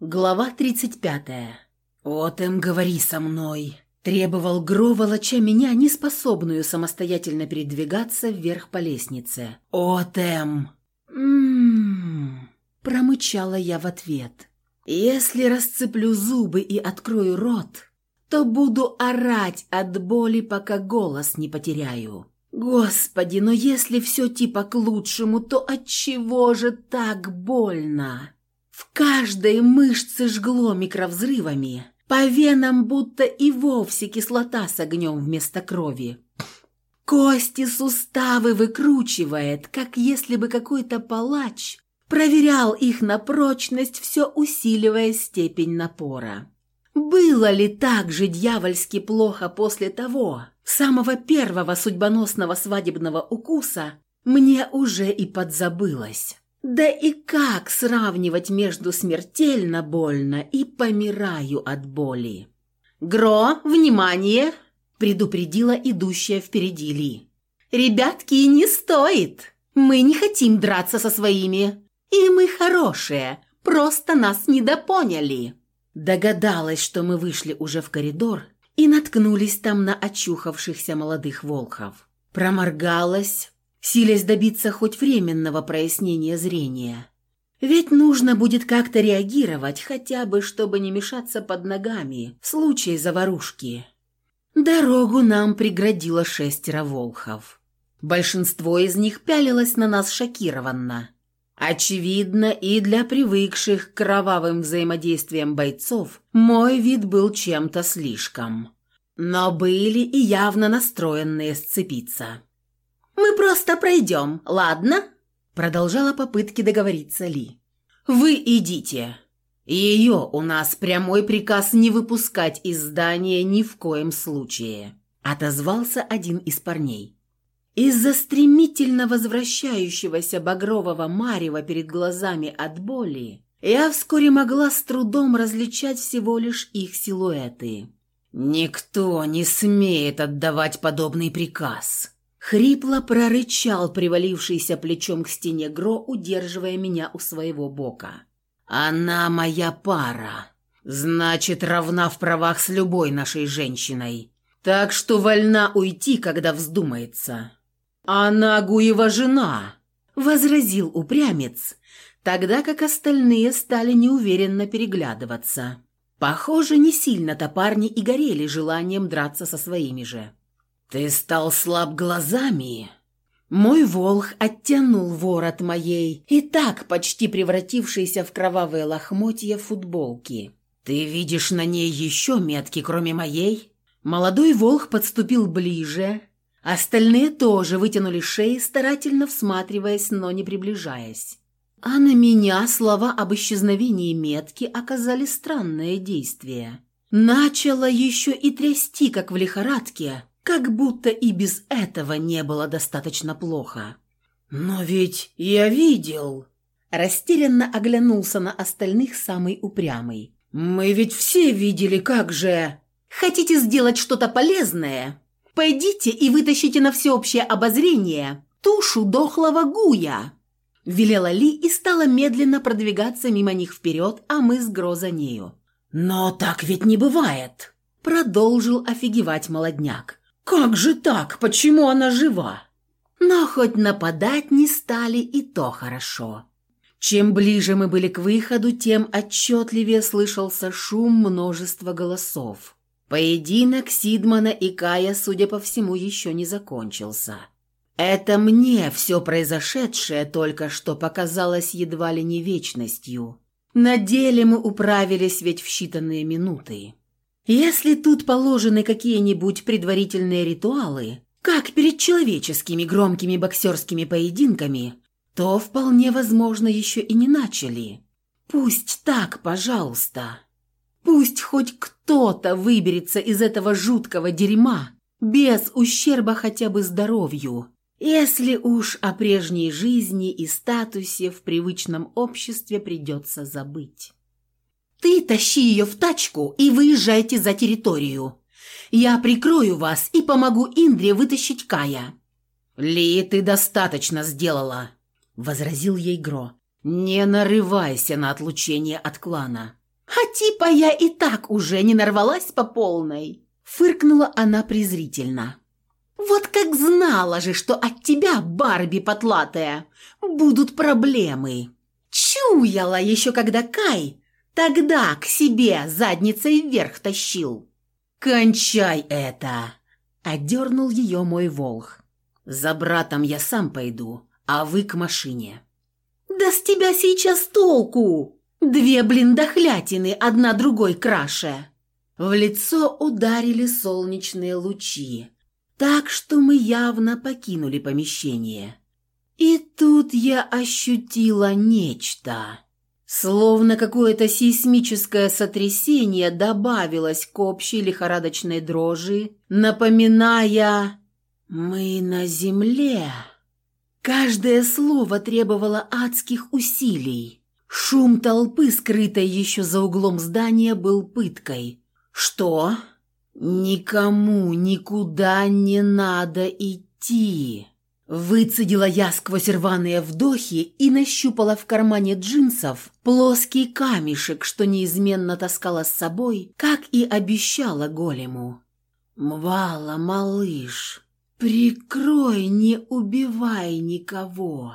Глава 35. «Отем, говори со мной!» Требовал Гро, волоча меня, неспособную самостоятельно передвигаться вверх по лестнице. «Отем!» «М-м-м!» Промычала я в ответ. «Если расцеплю зубы и открою рот, то буду орать от боли, пока голос не потеряю. Господи, но если все типа к лучшему, то от чего же так больно?» В каждой мышце жгло микровзрывами, по венам будто и вовсе кислота с огнем вместо крови. Кости, суставы выкручивает, как если бы какой-то палач проверял их на прочность, все усиливая степень напора. Было ли так же дьявольски плохо после того, самого первого судьбоносного свадебного укуса, мне уже и подзабылось. Да и как сравнивать между смертельно больно и помираю от боли? «Гро, внимание!» – предупредила идущая впереди Ли. «Ребятки, не стоит! Мы не хотим драться со своими. И мы хорошие, просто нас недопоняли». Догадалась, что мы вышли уже в коридор и наткнулись там на очухавшихся молодых волхов. Проморгалась, силясь добиться хоть временного прояснения зрения. Ведь нужно будет как-то реагировать, хотя бы, чтобы не мешаться под ногами в случае заварушки. Дорогу нам преградило шестеро волхов. Большинство из них пялилось на нас шокированно. Очевидно, и для привыкших к кровавым взаимодействиям бойцов мой вид был чем-то слишком. Но были и явно настроенные сцепиться. «Мы просто пройдем, ладно?» Продолжала попытки договориться Ли. «Вы идите. Ее у нас прямой приказ не выпускать из здания ни в коем случае», отозвался один из парней. Из-за стремительно возвращающегося багрового марева перед глазами от боли я вскоре могла с трудом различать всего лишь их силуэты. «Никто не смеет отдавать подобный приказ», Хрипло прорычал привалившийся плечом к стене Гро, удерживая меня у своего бока. «Она моя пара. Значит, равна в правах с любой нашей женщиной. Так что вольна уйти, когда вздумается». «Она Гуева жена», — возразил упрямец, тогда как остальные стали неуверенно переглядываться. Похоже, не сильно-то парни и горели желанием драться со своими же. «Ты стал слаб глазами?» Мой волх оттянул ворот моей, и так почти превратившейся в кровавые лохмотья футболки. «Ты видишь на ней еще метки, кроме моей?» Молодой волх подступил ближе. Остальные тоже вытянули шеи, старательно всматриваясь, но не приближаясь. А на меня слова об исчезновении метки оказали странное действие. Начало еще и трясти, как в лихорадке, как будто и без этого не было достаточно плохо. «Но ведь я видел...» Растерянно оглянулся на остальных самый упрямый. «Мы ведь все видели, как же...» «Хотите сделать что-то полезное? Пойдите и вытащите на всеобщее обозрение тушу дохлого гуя!» Велела Ли и стала медленно продвигаться мимо них вперед, а мы с Гро за нею. «Но так ведь не бывает!» Продолжил офигевать молодняк. «Как же так? Почему она жива?» Но хоть нападать не стали, и то хорошо. Чем ближе мы были к выходу, тем отчетливее слышался шум множества голосов. Поединок Сидмана и Кая, судя по всему, еще не закончился. Это мне все произошедшее только что показалось едва ли не вечностью. На деле мы управились ведь в считанные минуты. Если тут положены какие-нибудь предварительные ритуалы, как перед человеческими громкими боксерскими поединками, то вполне возможно еще и не начали. Пусть так, пожалуйста. Пусть хоть кто-то выберется из этого жуткого дерьма без ущерба хотя бы здоровью, если уж о прежней жизни и статусе в привычном обществе придется забыть. Ты тащи ее в тачку и выезжайте за территорию. Я прикрою вас и помогу Индре вытащить Кая». «Ли, ты достаточно сделала», — возразил ей Гро. «Не нарывайся на отлучение от клана. А типа я и так уже не нарвалась по полной. Фыркнула она презрительно. Вот как знала же, что от тебя, Барби потлатая, будут проблемы. Чуяла еще, когда Кай тогда к себе задницей вверх тащил. «Кончай это!» – одернул ее мой волх. «За братом я сам пойду, а вы к машине». «Да с тебя сейчас толку! Две, блин, дохлятины, одна другой краше!» В лицо ударили солнечные лучи, так что мы явно покинули помещение. И тут я ощутила нечто. Словно какое-то сейсмическое сотрясение добавилось к общей лихорадочной дрожи, напоминая «Мы на земле». Каждое слово требовало адских усилий. Шум толпы, скрытой еще за углом здания, был пыткой. «Что?» «Никому никуда не надо идти!» Выцедила я сквозь рваные вдохи и нащупала в кармане джинсов плоский камешек, что неизменно таскала с собой, как и обещала голему. «Мвала, малыш, прикрой, не убивай никого!»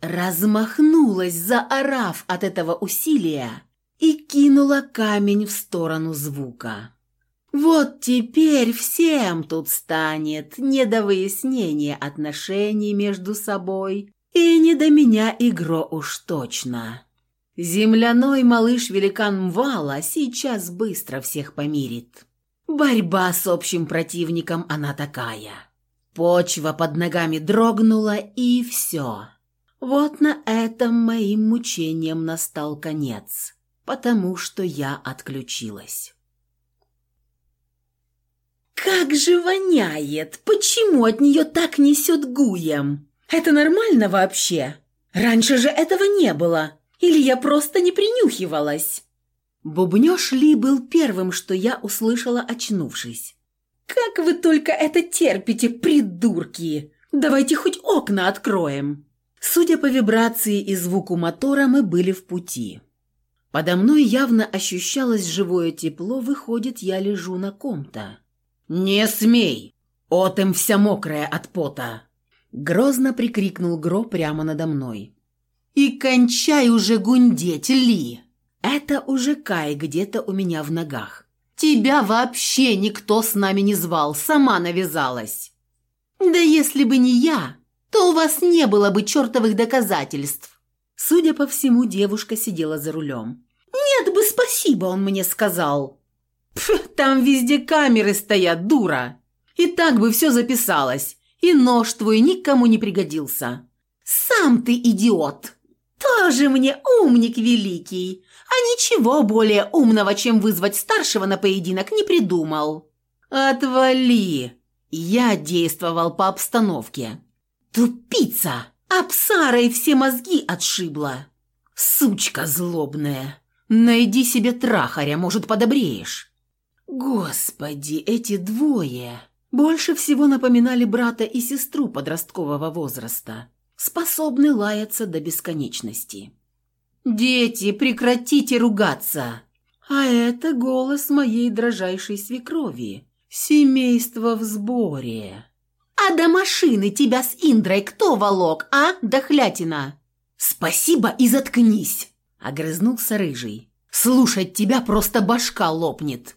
Размахнулась, заорав от этого усилия, и кинула камень в сторону звука. Вот теперь всем тут станет не до выяснения отношений между собой и не до меня игро уж точно. Земляной малыш-великан Мвала сейчас быстро всех помирит. Борьба с общим противником она такая. Почва под ногами дрогнула, и все. Вот на этом моим мучениям настал конец, потому что я отключилась. «Как же воняет! Почему от нее так несет гуем? Это нормально вообще? Раньше же этого не было. Или я просто не принюхивалась?» Бубнёж Ли был первым, что я услышала, очнувшись. «Как вы только это терпите, придурки! Давайте хоть окна откроем!» Судя по вибрации и звуку мотора, мы были в пути. Подо мной явно ощущалось живое тепло, выходит, я лежу на ком-то. «Не смей! Отем вся мокрая от пота!» Грозно прикрикнул Гро прямо надо мной. «И кончай уже гундеть, Ли!» Это уже Кай где-то у меня в ногах. «Тебя вообще никто с нами не звал, сама навязалась!» «Да если бы не я, то у вас не было бы чертовых доказательств!» Судя по всему, девушка сидела за рулем. «Нет бы спасибо, он мне сказал!» Пф, там везде камеры стоят, дура. И так бы все записалось. И нож твой никому не пригодился. Сам ты идиот. Тоже мне умник великий. А ничего более умного, чем вызвать старшего на поединок, не придумал. Отвали. Я действовал по обстановке. Тупица. Апсарой все мозги отшибла. Сучка злобная. Найди себе трахаря, может, подобреешь. Господи, эти двое больше всего напоминали брата и сестру подросткового возраста, способны лаяться до бесконечности. «Дети, прекратите ругаться!» А это голос моей дрожайшей свекрови. Семейство в сборе. «А до машины тебя с Индрой кто волок, а, дохлятина?» «Спасибо и заткнись!» — огрызнулся рыжий. «Слушать тебя просто башка лопнет!»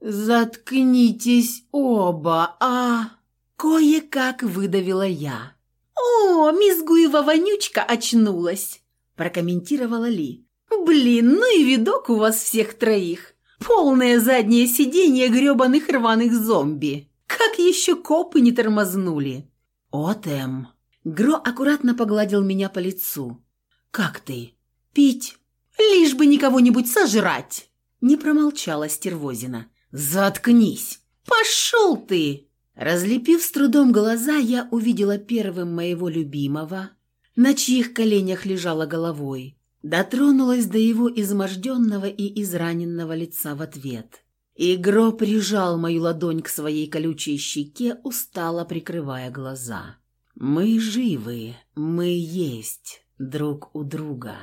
«Заткнитесь оба, а...» Кое-как выдавила я. «О, мисс Гуева-вонючка очнулась!» прокомментировала Ли. «Блин, ну и видок у вас всех троих! Полное заднее сиденье грёбаных рваных зомби! Как еще копы не тормознули!» «Отем!» Гро аккуратно погладил меня по лицу. «Как ты? Пить? Лишь бы никого-нибудь сожрать!» Не промолчала Стервозина. «Заткнись!» «Пошел ты!» Разлепив с трудом глаза, я увидела первым моего любимого, на чьих коленях лежала головой. Дотронулась до его изможденного и израненного лица в ответ. Игро прижал мою ладонь к своей колючей щеке, устало прикрывая глаза. «Мы живы, мы есть друг у друга».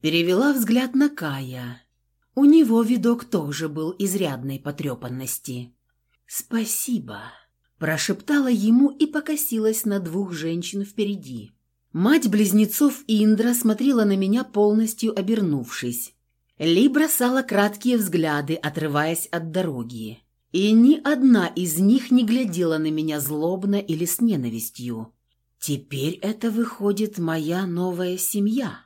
Перевела взгляд на Кая. У него видок тоже был изрядной потрепанности. «Спасибо», – прошептала ему и покосилась на двух женщин впереди. Мать близнецов Индра смотрела на меня полностью обернувшись. Ли бросала краткие взгляды, отрываясь от дороги. И ни одна из них не глядела на меня злобно или с ненавистью. Теперь это выходит моя новая семья.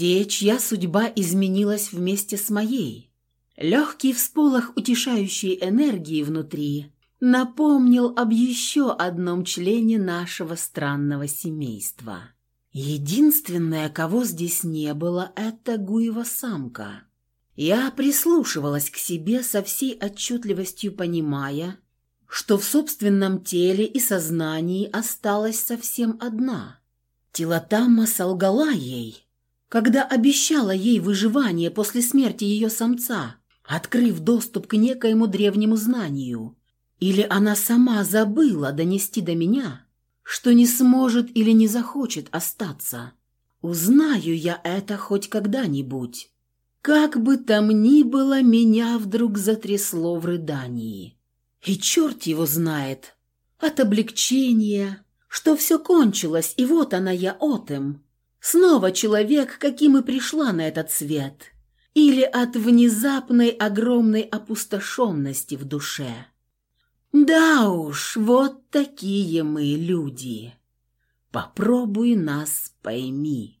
Те, чья судьба изменилась вместе с моей. Легкий всполох утешающей энергии внутри напомнил об еще одном члене нашего странного семейства. Единственное, кого здесь не было, это Гуева самка. Я прислушивалась к себе со всей отчетливостью, понимая, что в собственном теле и сознании осталась совсем одна. Тилотамма солгала ей, когда обещала ей выживание после смерти ее самца, открыв доступ к некоему древнему знанию. Или она сама забыла донести до меня, что не сможет или не захочет остаться. Узнаю я это хоть когда-нибудь. Как бы там ни было, меня вдруг затрясло в рыдании. И черт его знает. От облегчения, что все кончилось, и вот она я отем. Снова человек, каким и пришла на этот свет. Или от внезапной огромной опустошенности в душе. Да уж, вот такие мы люди. Попробуй нас пойми.